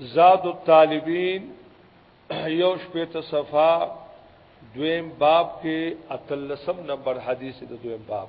زاد الطالبین یو شپه ته صفه دویم باب کې اتلسم نمبر حدیث د دویم باب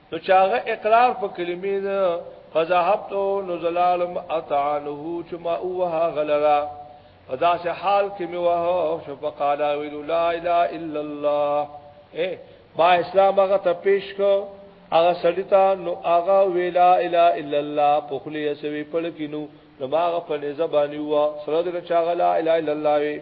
نو چاغه اقرار په کلمې ده فذهبت نزلالم اطعنه چې ما اوه غلرا فدا سه حال کې مې وه شو فقال ویل لا اله الا الله اے ما اسلام هغه ته پیش کو هغه سړیتا نو هغه ویلا الا الا الله په خلی سوي پړ کینو نو ما هغه په نزبانی و سره د چاغلا الا الا الله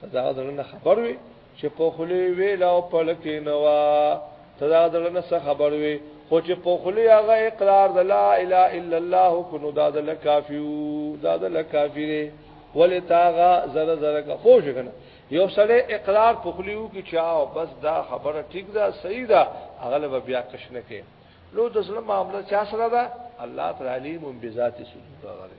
ته دا درنه خبر وي چې په خلی ویل او په لکه نوا ته دا درنه څه خبر وي خو چې په خلی هغه اقرار د لا اله الا الله کو نو دا د لکافیو دا د لکافیره ولې تاغه زره زره کا خوش کنه یو سره اقرار په خلیو کې چاو بس دا خبره ټیک ده صحیح ده اغلب بیا کښنه کې لو د ظلم معاملې چا سره ده الله تعالی علیم بذات صدور غره